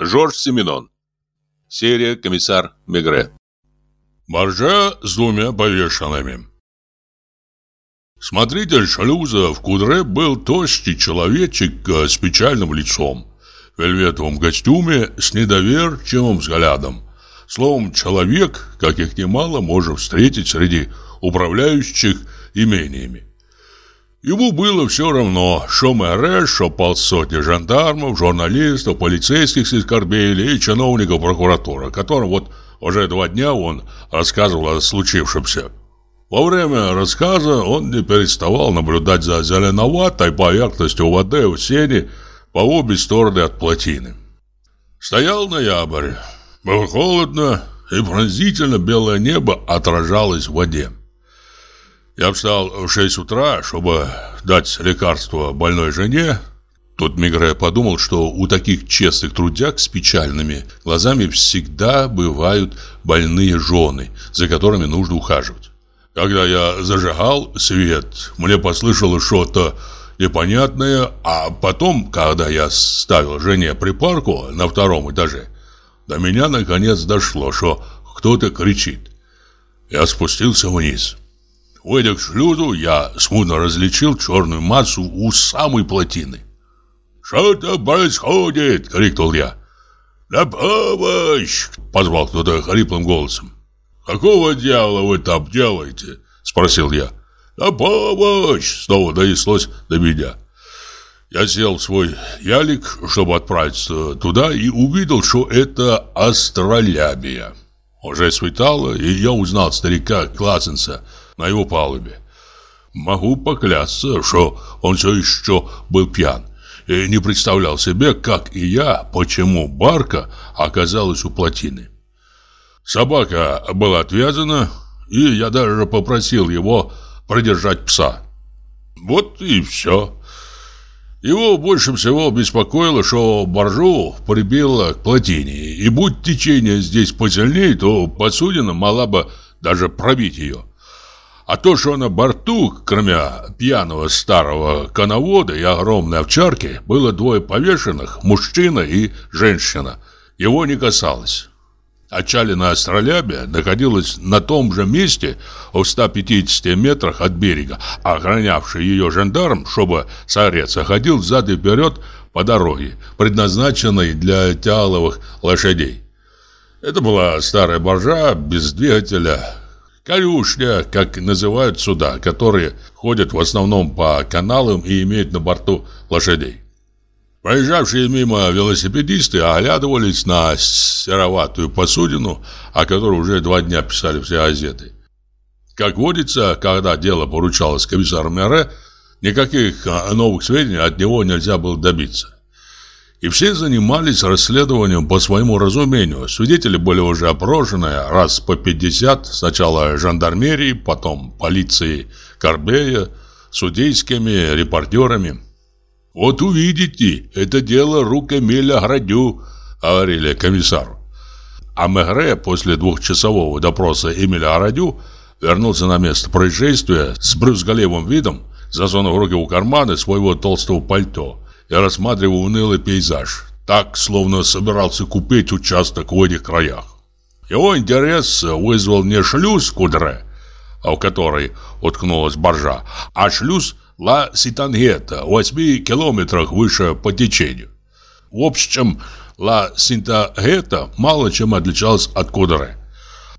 Жорж Семенон. Серия «Комиссар Мегре». Боржа с двумя повешенными. Смотритель шлюза в Кудре был тощий человечек э, с печальным лицом, в вельветовом костюме с недоверчивым взглядом. Словом, человек, каких немало, можно встретить среди управляющих имениями. Ему было все равно, что мэре, что полсотни жандармов, журналистов, полицейских с Корбейли и чиновников прокуратуры, которым вот уже два дня он рассказывал о случившемся. Во время рассказа он не переставал наблюдать за зеленоватой поверхностью воды в сене по обе стороны от плотины. Стоял ноябрь. Было холодно, и пронзительно белое небо отражалось в воде. Я встал в 6 утра, чтобы дать лекарство больной жене. Тут Мигре подумал, что у таких честных трудяг с печальными глазами всегда бывают больные жены, за которыми нужно ухаживать. Когда я зажигал свет, мне послышалось что-то непонятное, а потом, когда я ставил жене припарку на втором этаже, до меня наконец дошло, что кто-то кричит. Я спустился вниз. Выйдя к шлюзу, я смутно различил черную массу у самой плотины. «Что-то происходит!» — крикнул я. «На помощь!» — позвал кто-то хриплым голосом. «Какого дьявола вы там делаете?» — спросил я. «На помощь!» — снова донеслось до меня. Я сел в свой ялик, чтобы отправиться туда, и увидел, что это астролябия. Уже светало, и я узнал старика Классенса на его палубе. Могу поклясться, что он все еще был пьян и не представлял себе, как и я, почему барка оказалась у плотины. Собака была отвязана, и я даже попросил его продержать пса. Вот и все. Его больше всего беспокоило, что боржу прибило к плотине, и будь течение здесь посильнее, то посудина могла бы даже пробить ее. А то, что на борту, кроме пьяного старого коновода и огромной овчарки, было двое повешенных, мужчина и женщина, его не касалось. Отчалина Астролябия находилась на том же месте в 150 метрах от берега, охранявший ее жандарм, чтобы согреться, ходил взад и вперед по дороге, предназначенной для тяловых лошадей. Это была старая боржа без двигателя, конюшня, как называют суда, которые ходят в основном по каналам и имеют на борту лошадей. Проезжавшие мимо велосипедисты оглядывались на сероватую посудину, о которой уже два дня писали все газеты. Как водится, когда дело поручалось комиссару Мере, никаких а, новых сведений от него нельзя было добиться. И все занимались расследованием по своему разумению. Свидетели были уже опрошены раз по 50, сначала жандармерией, потом полицией Корбея, судейскими репортерами. «Вот увидите, это дело рук Эмиля Градю», — говорили комиссару. А Мегре после двухчасового допроса Эмиля Градю вернулся на место происшествия с брюзголевым видом, засунув руки в карманы своего толстого пальто и рассматривал унылый пейзаж, так, словно собирался купить участок в этих краях. Его интерес вызвал не шлюз Кудре, а в который уткнулась боржа, а шлюз Ла Ситангета, в 8 километрах выше по течению. В общем, Ла Ситангета мало чем отличалась от Кудре.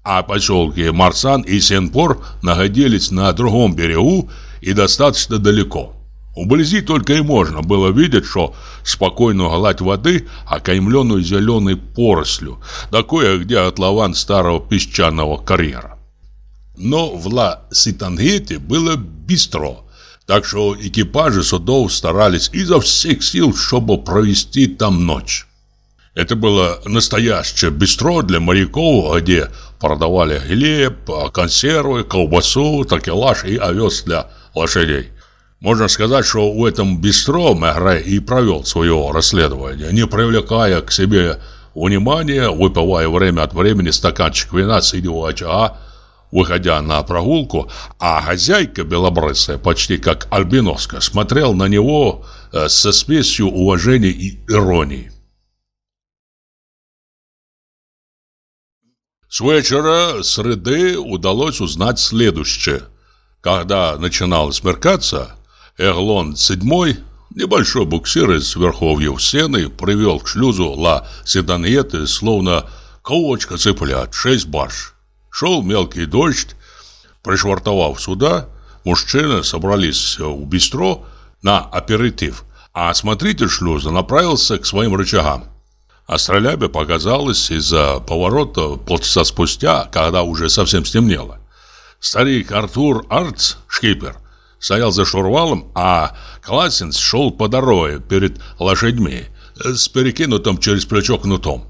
А поселки Марсан и Сенпор находились на другом берегу и достаточно далеко. Вблизи только и можно было видеть, что спокойную гладь воды, окаймленную зеленой порослью, да кое-где отлован старого песчаного карьера. Но в Ла-Ситангете было бистро – так что экипажи судов старались изо всех сил, чтобы провести там ночь. Это было настоящее бистро для моряков, где продавали хлеб, консервы, колбасу, такелаж и овес для лошадей. Можно сказать, что в этом бистро Мегре и провел свое расследование, не привлекая к себе внимания, выпивая время от времени стаканчик вина, сидя у очага, выходя на прогулку, а хозяйка белобрысая, почти как альбиноска, смотрел на него э, со смесью уважения и иронии. С вечера среды удалось узнать следующее. Когда начинало смеркаться, Эглон VII, небольшой буксир из верховьев Сены, привел к шлюзу Ла Седаньеты, словно колочка цыплят, шесть барж. Шел мелкий дождь, пришвартовав сюда, мужчины собрались у бистро на аперитив, а смотритель шлюза направился к своим рычагам. Астролябе показалось из-за поворота полчаса спустя, когда уже совсем стемнело. Старик Артур Арц, шкипер, стоял за штурвалом, а Классенс шел по дороге перед лошадьми с перекинутым через плечо кнутом.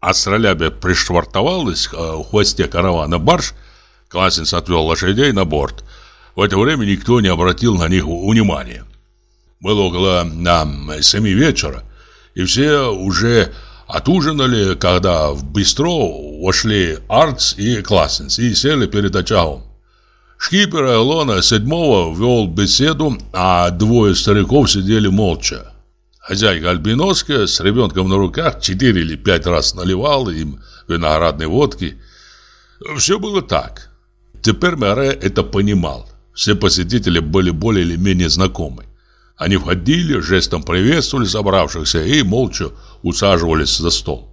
Астролябе пришвартовалась в хвосте каравана барж, Классенс отвел лошадей на борт. В это время никто не обратил на них внимания. Было около нам семи вечера, и все уже отужинали, когда в бистро вошли Артс и Классенс и сели перед очагом. Шкипер Элона седьмого вел беседу, а двое стариков сидели молча. Хозяйка Альбиноска с ребенком на руках четыре или пять раз наливала им виноградной водки. Все было так. Теперь Мэре это понимал. Все посетители были более или менее знакомы. Они входили, жестом приветствовали собравшихся и молча усаживались за стол.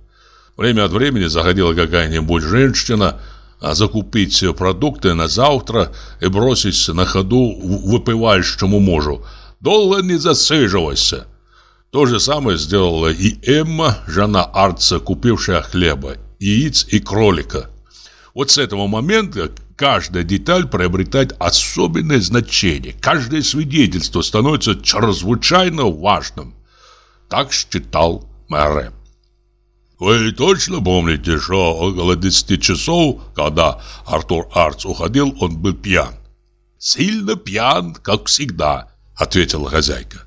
Время от времени заходила какая-нибудь женщина – а закупить продукты на завтра и бросить на ходу выпивающему мужу. Долго не засиживайся. То же самое сделала и Эмма, жена Арца, купившая хлеба, яиц и кролика. Вот с этого момента каждая деталь приобретает особенное значение. Каждое свидетельство становится чрезвычайно важным. Так считал Мэрэм. Вы точно помните, что около 10 часов, когда Артур Арц уходил, он был пьян? Сильно пьян, как всегда, ответила хозяйка.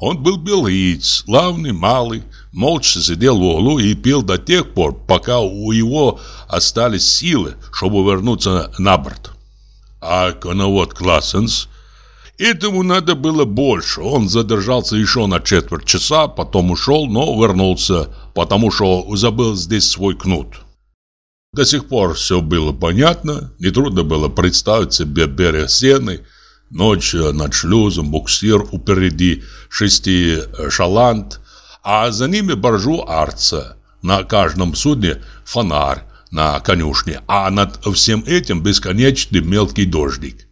Он был белиц, славный, малый, молча сидел в углу и пил до тех пор, пока у его остались силы, чтобы вернуться на борт. А коновод Классенс Этому надо было больше. Он задержался еще на четверть часа, потом ушел, но вернулся, потому что забыл здесь свой кнут. До сих пор все было понятно, нетрудно было представить себе берег Сены, ночь над шлюзом, буксир упереди, шести шалант, а за ними боржу Арца. На каждом судне фонарь на конюшне, а над всем этим бесконечный мелкий дождик.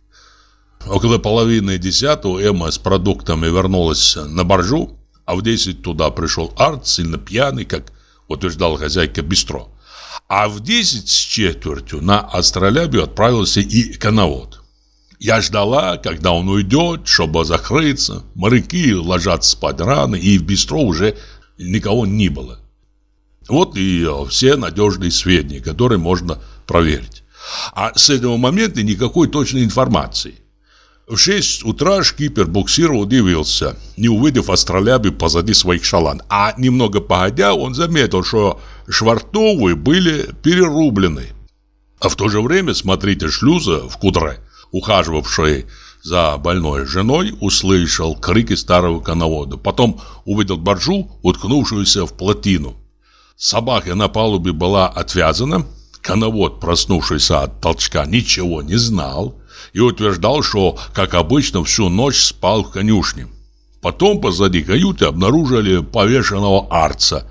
Около половины десятого Эмма с продуктами вернулась на боржу, а в десять туда пришел Арт, сильно пьяный, как утверждала хозяйка бистро. А в десять с четвертью на астролябию отправился и коновод. Я ждала, когда он уйдет, чтобы закрыться. Моряки ложатся спать рано, и в бистро уже никого не было. Вот и все надежные сведения, которые можно проверить. А с этого момента никакой точной информации. В 6 утра шкипер буксира удивился, не увидев астролябы позади своих шалан. А немного погодя, он заметил, что швартовые были перерублены. А в то же время смотритель шлюза в кудре, ухаживавший за больной женой, услышал крики старого коновода. Потом увидел боржу, уткнувшуюся в плотину. Собака на палубе была отвязана. Коновод, проснувшийся от толчка, ничего не знал и утверждал, что, как обычно, всю ночь спал в конюшне. Потом позади каюты обнаружили повешенного арца,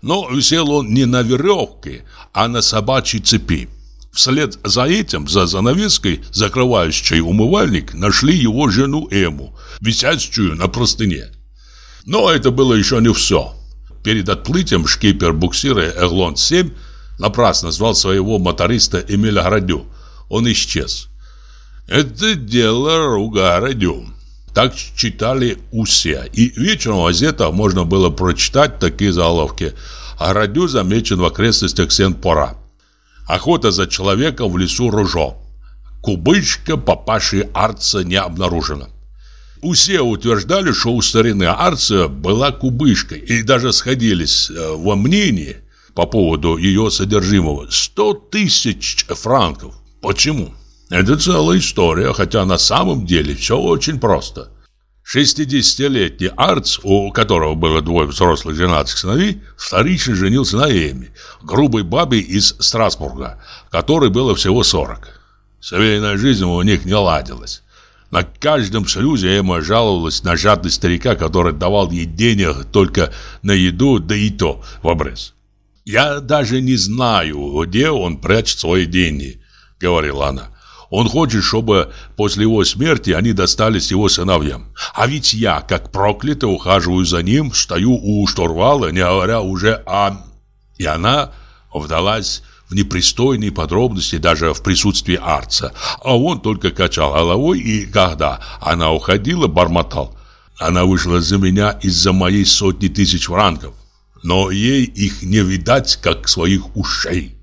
но висел он не на веревке, а на собачьей цепи. Вслед за этим, за занавеской, закрывающей умывальник, нашли его жену Эму, висящую на простыне. Но это было еще не все. Перед отплытием шкипер буксира Эглон-7 напрасно звал своего моториста Эмиля Градю. Он исчез. Это дело Ругара Дюм. Так читали усе. И вечером в газетах можно было прочитать такие заголовки. А Радю замечен в окрестностях Сен-Пора. Охота за человеком в лесу Ружо. Кубычка папаши Арца не обнаружена. Усе утверждали, что у старины Арца была кубышка, и даже сходились э, во мнении по поводу ее содержимого. Сто тысяч франков. Почему? Это целая история, хотя на самом деле все очень просто. 60-летний Арц, у которого было двое взрослых женатых сыновей, вторично женился на Эми, грубой бабе из Страсбурга, которой было всего 40. Семейная жизнь у них не ладилась. На каждом шлюзе Эмма жаловалась на жадность старика, который давал ей денег только на еду, да и то в обрез. «Я даже не знаю, где он прячет свои деньги», — говорила она. Он хочет, чтобы после его смерти они достались его сыновьям. А ведь я, как проклятый, ухаживаю за ним, стою у штурвала, не говоря уже о... И она вдалась в непристойные подробности даже в присутствии Арца. А он только качал головой и, когда она уходила, бормотал. Она вышла за меня из-за моей сотни тысяч франков. Но ей их не видать, как своих ушей.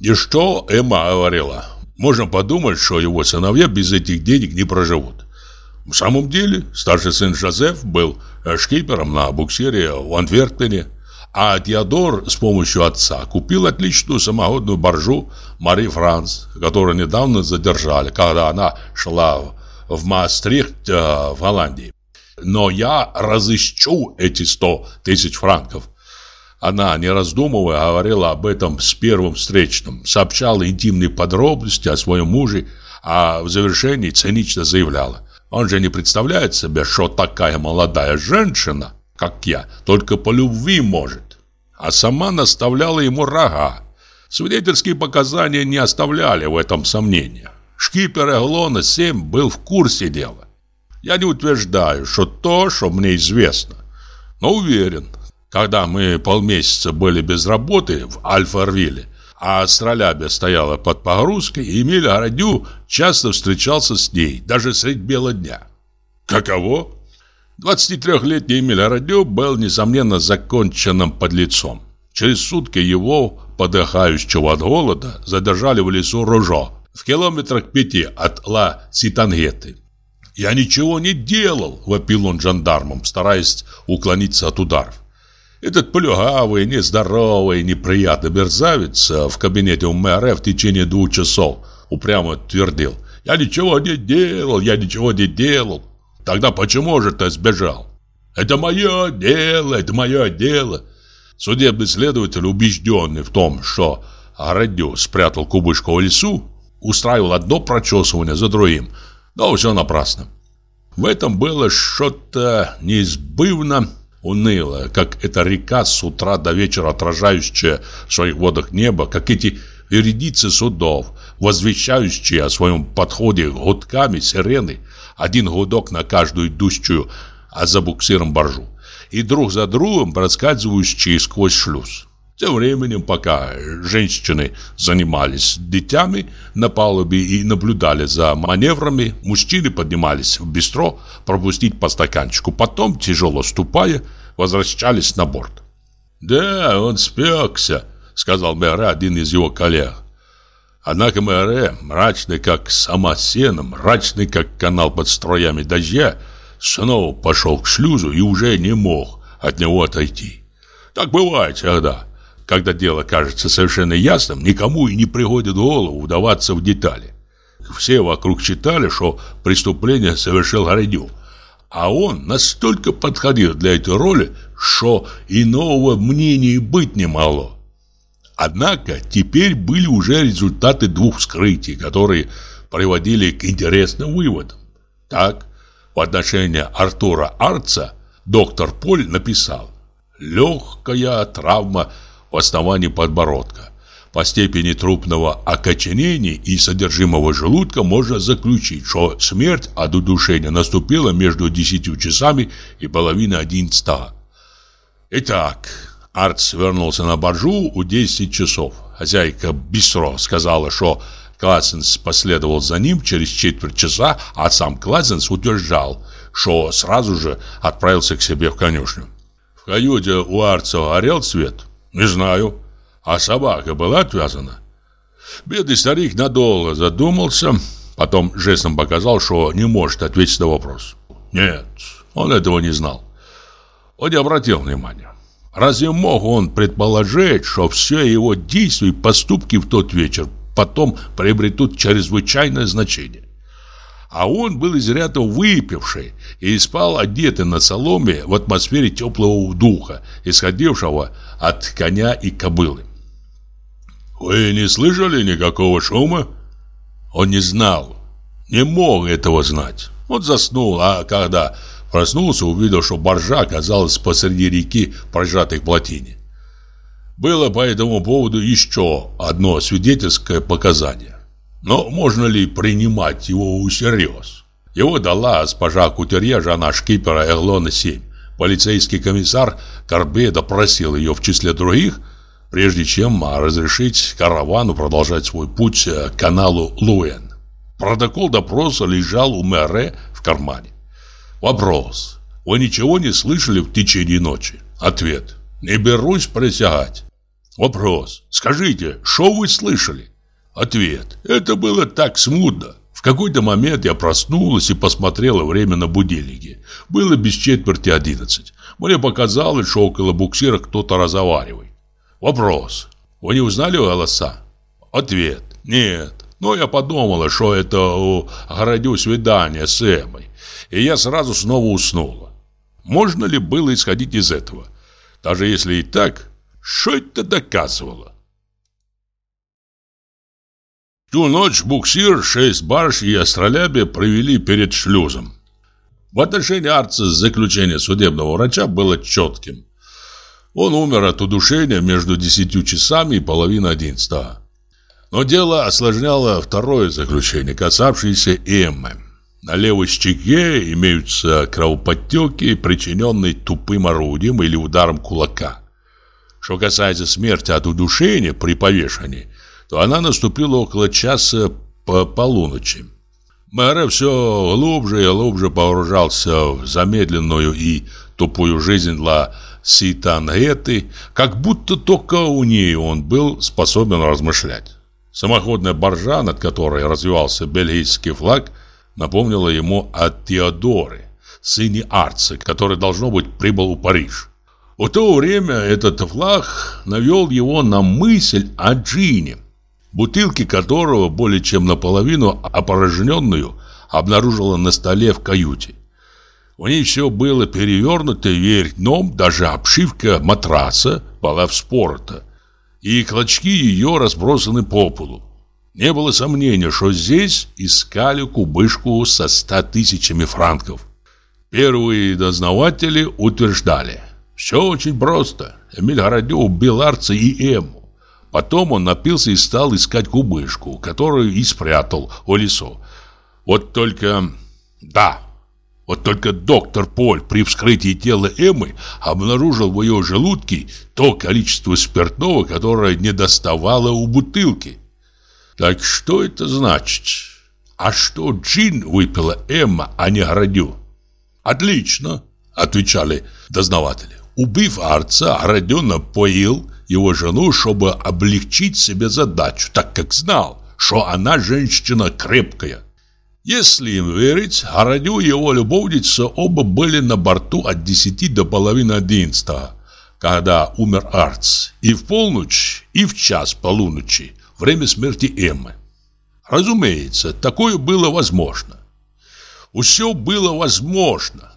И что Эмма говорила? Можно подумать, что его сыновья без этих денег не проживут. В самом деле, старший сын Жозеф был шкипером на буксире в Антверпене, а Теодор с помощью отца купил отличную самоходную боржу Мари Франц, которую недавно задержали, когда она шла в Маастрихт э, в Голландии. Но я разыщу эти сто тысяч франков. Она, не раздумывая, говорила об этом с первым встречным, сообщала интимные подробности о своем муже, а в завершении цинично заявляла. Он же не представляет себе, что такая молодая женщина, как я, только по любви может. А сама наставляла ему рога. Свидетельские показания не оставляли в этом сомнения. Шкипер Эглона-7 был в курсе дела. Я не утверждаю, что то, что мне известно, но уверен, когда мы полмесяца были без работы в Альфа-Рвилле, а Астролябия стояла под погрузкой, Эмиль Городю часто встречался с ней, даже средь бела дня. Каково? 23-летний Эмиль Городю был, несомненно, законченным подлецом. Через сутки его, подыхающего от голода, задержали в лесу Ружо, в километрах пяти от Ла-Ситангеты. «Я ничего не делал!» – вопил он жандармам, стараясь уклониться от ударов. Этот плюгавый, нездоровый, неприятный мерзавец э, в кабинете у мэра в течение двух часов упрямо твердил. «Я ничего не делал, я ничего не делал». «Тогда почему же ты сбежал?» «Это мое дело, это мое дело». Судебный следователь, убежденный в том, что Городю спрятал кубышку в лесу, устраивал одно прочесывание за другим, но все напрасно. В этом было что-то неизбывно унылая, как эта река с утра до вечера отражающая в своих водах небо, как эти вередицы судов, возвещающие о своем подходе гудками сирены, один гудок на каждую идущую, а за буксиром боржу, и друг за другом проскальзывающие сквозь шлюз. Тем временем, пока женщины занимались детьми на палубе и наблюдали за маневрами, мужчины поднимались в бистро пропустить по стаканчику. Потом, тяжело ступая, возвращались на борт. «Да, он спекся», — сказал Мэре один из его коллег. Однако Мэре, мрачный как сама сена, мрачный как канал под строями дождя, снова пошел к шлюзу и уже не мог от него отойти. Так бывает всегда. Когда дело кажется совершенно ясным, никому и не приходит в голову вдаваться в детали. Все вокруг считали, что преступление совершил Городюк. А он настолько подходил для этой роли, что иного мнения быть не могло. Однако теперь были уже результаты двух вскрытий, которые приводили к интересным выводам. Так, в отношении Артура Арца доктор Поль написал «Легкая травма в основании подбородка. По степени трупного окоченения и содержимого желудка можно заключить, что смерть от удушения наступила между 10 часами и половиной 11. Итак, Арц вернулся на боржу у 10 часов. Хозяйка Бистро сказала, что Классенс последовал за ним через четверть часа, а сам Классенс утверждал, что сразу же отправился к себе в конюшню. В каюте у Арца горел свет? Не знаю. А собака была отвязана? Бедный старик надолго задумался, потом жестом показал, что не может ответить на вопрос. Нет, он этого не знал. Он не обратил внимания. Разве мог он предположить, что все его действия и поступки в тот вечер потом приобретут чрезвычайное значение? А он был изрядно выпивший и спал одетый на соломе в атмосфере теплого духа, исходившего от коня и кобылы. «Вы не слышали никакого шума?» Он не знал, не мог этого знать. Он заснул, а когда проснулся, увидел, что баржа оказалась посреди реки, прожатой плотине. Было по этому поводу еще одно свидетельское показание. Но можно ли принимать его всерьез? Его дала госпожа Кутерье, жена шкипера Эглона-7. Полицейский комиссар Карбе допросил ее в числе других, прежде чем разрешить каравану продолжать свой путь к каналу Луэн. Протокол допроса лежал у мэре в кармане. Вопрос. Вы ничего не слышали в течение ночи? Ответ. Не берусь присягать. Вопрос. Скажите, что вы слышали? Ответ. Это было так смутно. В какой-то момент я проснулась и посмотрела время на будильнике. Было без четверти одиннадцать. Мне показалось, что около буксира кто-то разговаривает. Вопрос. Вы не узнали голоса? Ответ. Нет. Но я подумала, что это у городю свидание с Эмой. И я сразу снова уснула. Можно ли было исходить из этого? Даже если и так, что это доказывало? Ту ночь буксир, шесть барж и астролябия провели перед шлюзом. В отношении Арца заключение судебного врача было четким. Он умер от удушения между десятью часами и половиной одиннадцатого. Но дело осложняло второе заключение, касавшееся Эммы. На левой щеке имеются кровоподтеки, причиненные тупым орудием или ударом кулака. Что касается смерти от удушения при повешении, то она наступила около часа по полуночи. Мэр все глубже и глубже погружался в замедленную и тупую жизнь для Ситангеты, как будто только у нее он был способен размышлять. Самоходная боржа, над которой развивался бельгийский флаг, напомнила ему о Теодоре, сыне Арца, который, должно быть, прибыл в Париж. В то время этот флаг навел его на мысль о джине, бутылки которого, более чем наполовину опорожненную, обнаружила на столе в каюте. У ней все было перевернуто вверх дном, даже обшивка матраса была вспорота, и клочки ее разбросаны по полу. Не было сомнения, что здесь искали кубышку со ста тысячами франков. Первые дознаватели утверждали – все очень просто. Эмиль Городев убил Арца и Эму. Потом он напился и стал искать кубышку, которую и спрятал у лесу. Вот только... Да, вот только доктор Поль при вскрытии тела Эммы обнаружил в ее желудке то количество спиртного, которое не доставало у бутылки. Так что это значит? А что джин выпила Эмма, а не Городю? Отлично, отвечали дознаватели. Убив Арца, Родион напоил его жену, чтобы облегчить себе задачу, так как знал, что она женщина крепкая. Если им верить, Городю и его любовница оба были на борту от 10 до половины 11, когда умер Арц, и в полночь, и в час полуночи, время смерти Эммы. Разумеется, такое было возможно. Все было возможно.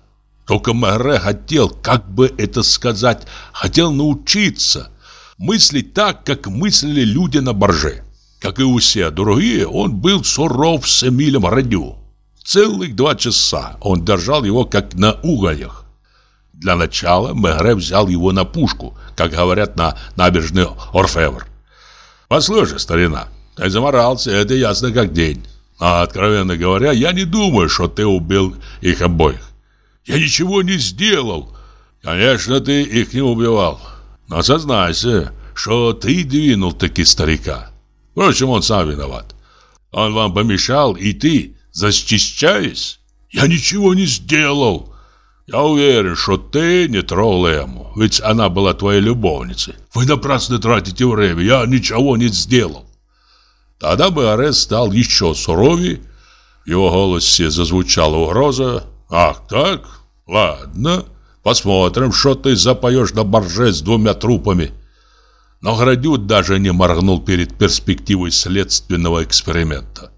Только Мэре хотел, как бы это сказать, хотел научиться мыслить так, как мыслили люди на борже. Как и у все другие, он был суров с Эмилем Радю. Целых два часа он держал его как на угольях. Для начала Мегре взял его на пушку, как говорят на набережной Орфевр. «Послушай, старина, ты заморался, это ясно как день. А, откровенно говоря, я не думаю, что ты убил их обоих. Я ничего не сделал. Конечно, ты их не убивал. Но сознайся, что ты двинул таки старика. Впрочем, он сам виноват. Он вам помешал, и ты, защищаясь, я ничего не сделал. Я уверен, что ты не трогал ему, ведь она была твоей любовницей. Вы напрасно тратите время, я ничего не сделал. Тогда бы арест стал еще суровее, в его голосе зазвучала угроза. Ах так? Ладно, посмотрим, что ты запоешь на борже с двумя трупами. Но Градют даже не моргнул перед перспективой следственного эксперимента.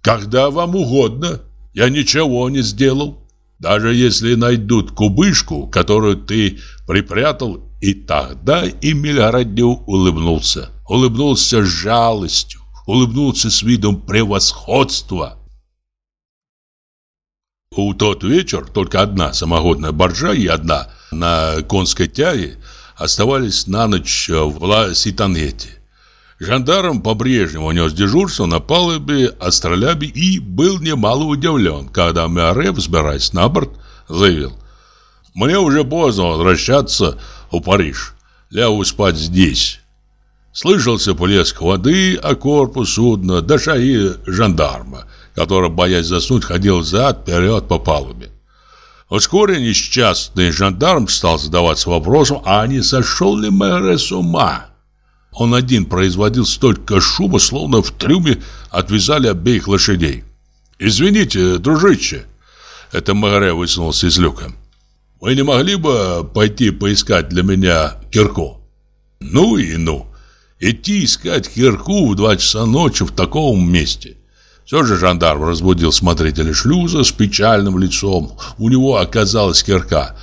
«Когда вам угодно», Я ничего не сделал. Даже если найдут кубышку, которую ты припрятал, и тогда Эмиль Радю улыбнулся. Улыбнулся с жалостью, улыбнулся с видом превосходства. У тот вечер только одна самогодная боржа и одна на конской тяге оставались на ночь в Ла-Ситанете. Жандарм по-прежнему нес дежурство на палубе астролябе и был немало удивлен, когда Миаре, взбираясь на борт, заявил «Мне уже поздно возвращаться в Париж. Лягу спать здесь». Слышался плеск воды, а корпус судна, да шаги жандарма, который, боясь заснуть, ходил зад-вперед по палубе. Вскоре несчастный жандарм стал задаваться вопросом, а не сошел ли Мэре с ума? Он один производил столько шума, словно в трюме отвязали обеих лошадей. «Извините, дружище!» Это Магаре высунулся из люка. «Вы не могли бы пойти поискать для меня кирку?» «Ну и ну! Идти искать кирку в два часа ночи в таком месте!» Все же жандарм разбудил смотрителя шлюза с печальным лицом. У него оказалась кирка,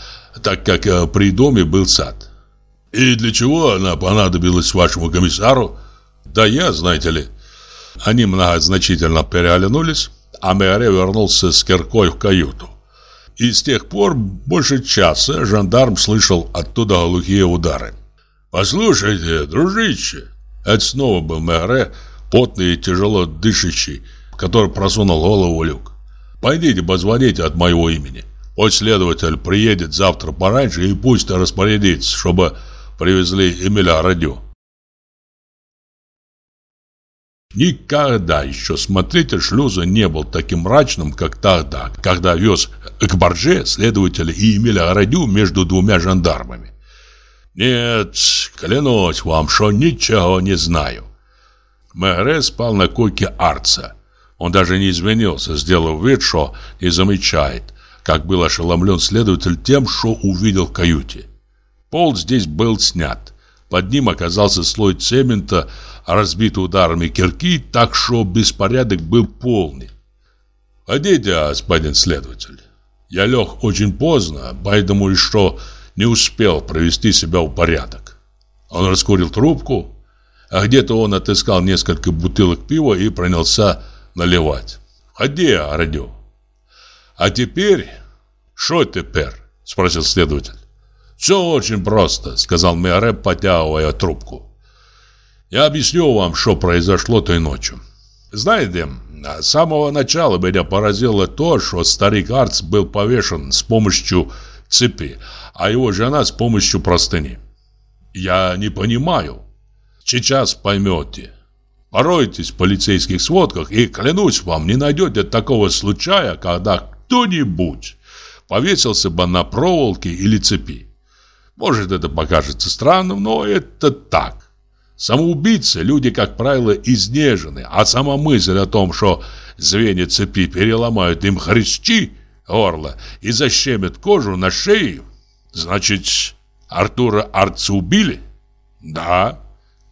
так как э, при доме был сад. И для чего она понадобилась вашему комиссару? Да я, знаете ли. Они многозначительно переглянулись, а Мэре вернулся с киркой в каюту. И с тех пор больше часа жандарм слышал оттуда глухие удары. «Послушайте, дружище!» Это снова был Мэре, потный и тяжело дышащий, который просунул голову люк. «Пойдите позвоните от моего имени. Пусть следователь приедет завтра пораньше и пусть распорядится, чтобы привезли Эмиля Радю. Никогда еще смотритель шлюза не был таким мрачным, как тогда, когда вез к барже следователя и Эмиля Радю между двумя жандармами. «Нет, клянусь вам, что ничего не знаю». Мэре спал на койке Арца. Он даже не изменился, сделав вид, что не замечает, как был ошеломлен следователь тем, что увидел в каюте. Пол здесь был снят. Под ним оказался слой цемента, разбитый ударами кирки, так что беспорядок был полный. «Ходите, господин следователь. Я лег очень поздно, поэтому и что не успел провести себя в порядок». Он раскурил трубку, а где-то он отыскал несколько бутылок пива и принялся наливать. «Ходи, Радю». «А теперь...» «Что теперь?» – спросил следователь. «Все очень просто», — сказал Миаре, потягивая трубку. «Я объясню вам, что произошло той ночью. Знаете, с самого начала меня поразило то, что старик Арц был повешен с помощью цепи, а его жена с помощью простыни. Я не понимаю. Сейчас поймете. Поройтесь в полицейских сводках и, клянусь вам, не найдете такого случая, когда кто-нибудь повесился бы на проволоке или цепи. Может, это покажется странным, но это так. Самоубийцы – люди, как правило, изнежены, а сама мысль о том, что звенья цепи переломают им хрящи горло и защемят кожу на шее, значит, Артура Арца убили? Да,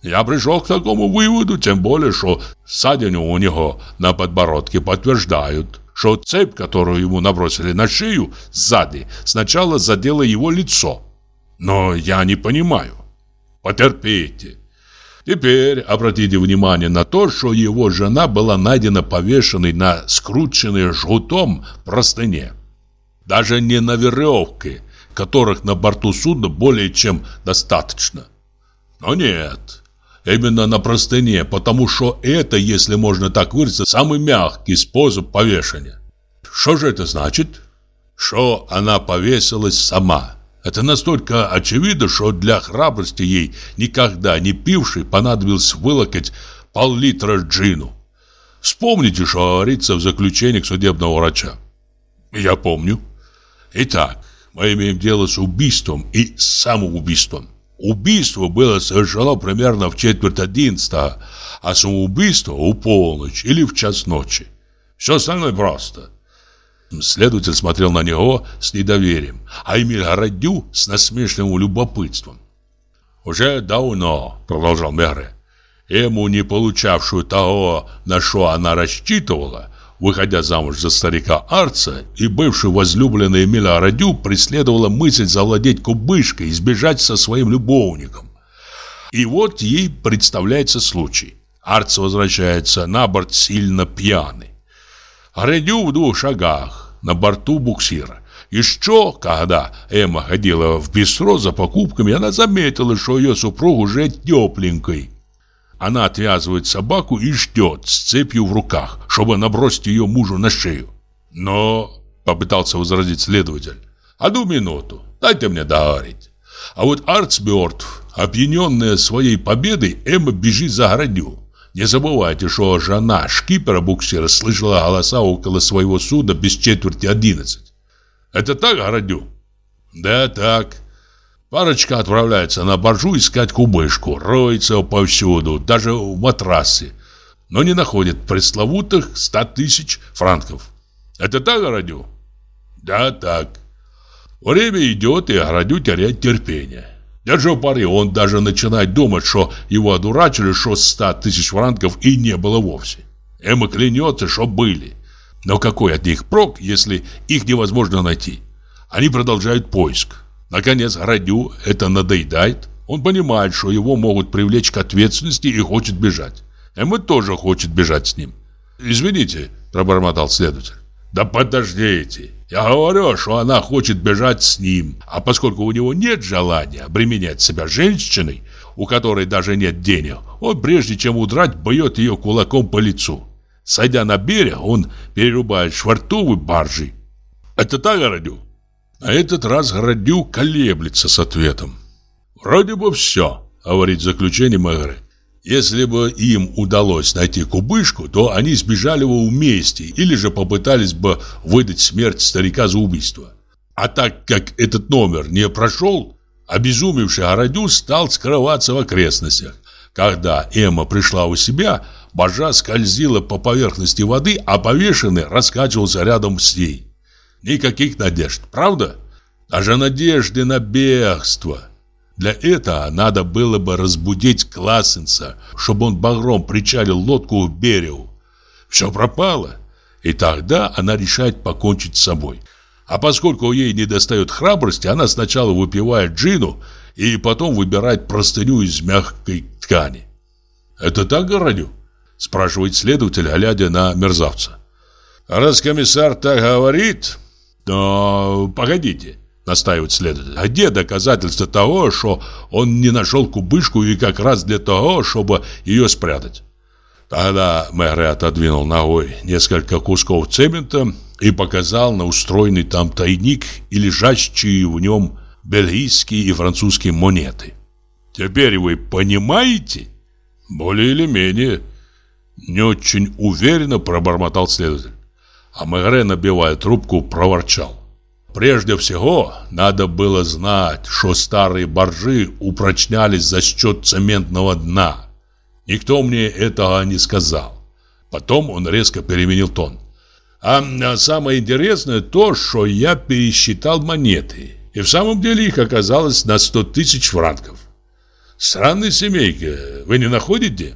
я пришел к такому выводу, тем более, что ссадины у него на подбородке подтверждают, что цепь, которую ему набросили на шею сзади, сначала задела его лицо, но я не понимаю. Потерпите. Теперь обратите внимание на то, что его жена была найдена повешенной на скрученной жгутом простыне. Даже не на веревке, которых на борту судна более чем достаточно. Но нет, именно на простыне, потому что это, если можно так выразиться, самый мягкий способ повешения. Что же это значит? Что она повесилась сама. Это настолько очевидно, что для храбрости ей, никогда не пившей, понадобилось вылокать пол-литра джину. Вспомните, что говорится в заключении судебного врача. Я помню. Итак, мы имеем дело с убийством и самоубийством. Убийство было совершено примерно в четверть одиннадцатого, а самоубийство у полночи или в час ночи. Все остальное просто. Следователь смотрел на него с недоверием, а Эмиль Радю с насмешливым любопытством. «Уже давно», — продолжал Мере, — «ему, не получавшую того, на что она рассчитывала, выходя замуж за старика Арца, и бывший возлюбленный Эмиля Радю преследовала мысль завладеть кубышкой и сбежать со своим любовником. И вот ей представляется случай. Арц возвращается на борт сильно пьяный. Радю в двух шагах на борту буксира. Еще, когда Эмма ходила в бистро за покупками, она заметила, что ее супруг уже тепленький. Она отвязывает собаку и ждет с цепью в руках, чтобы набросить ее мужу на шею. Но, попытался возразить следователь, одну минуту, дайте мне договорить. А вот Арцбёртв, опьяненная своей победой, Эмма бежит за городю. Не забывайте, что жена шкипера буксира слышала голоса около своего суда без четверти одиннадцать. Это так, Городю? Да, так. Парочка отправляется на боржу искать кубышку, роется повсюду, даже в матрасы, но не находит пресловутых ста тысяч франков. Это так, Городю? Да, так. Время идет, и Городю теряет терпение. Держу пари, он даже начинает думать, что его одурачили, что ста тысяч франков и не было вовсе. Эмма клянется, что были. Но какой от них прок, если их невозможно найти? Они продолжают поиск. Наконец, Радю это надоедает. Он понимает, что его могут привлечь к ответственности и хочет бежать. Эмма тоже хочет бежать с ним. «Извините», – пробормотал следователь. «Да подождите. Я говорю, что она хочет бежать с ним. А поскольку у него нет желания обременять себя женщиной, у которой даже нет денег, он прежде чем удрать, бьет ее кулаком по лицу. Сойдя на берег, он перерубает швартовы баржи. Это так, Радю? На этот раз Радю колеблется с ответом. Вроде бы все, говорит в заключении Мэгре. Если бы им удалось найти кубышку, то они сбежали бы вместе или же попытались бы выдать смерть старика за убийство. А так как этот номер не прошел, обезумевший Арадю стал скрываться в окрестностях. Когда Эмма пришла у себя, Бажа скользила по поверхности воды, а повешенный раскачивался рядом с ней. Никаких надежд, правда? Даже надежды на бегство. Для этого надо было бы разбудить Классенса, чтобы он багром причалил лодку в берегу. Все пропало. И тогда она решает покончить с собой. А поскольку ей не достает храбрости, она сначала выпивает джину и потом выбирает простыню из мягкой ткани. Это так, Городю? Спрашивает следователь, глядя на мерзавца. Раз комиссар так говорит, то погодите, настаивает следователь. А где доказательства того, что он не нашел кубышку и как раз для того, чтобы ее спрятать? Тогда мэр отодвинул ногой несколько кусков цемента и показал на устроенный там тайник и лежащие в нем бельгийские и французские монеты. Теперь вы понимаете? Более или менее. Не очень уверенно пробормотал следователь. А Мегре, набивая трубку, проворчал. Прежде всего, надо было знать, что старые боржи упрочнялись за счет цементного дна. Никто мне этого не сказал. Потом он резко переменил тон. А самое интересное то, что я пересчитал монеты. И в самом деле их оказалось на 100 тысяч франков. Странная семейка, вы не находите?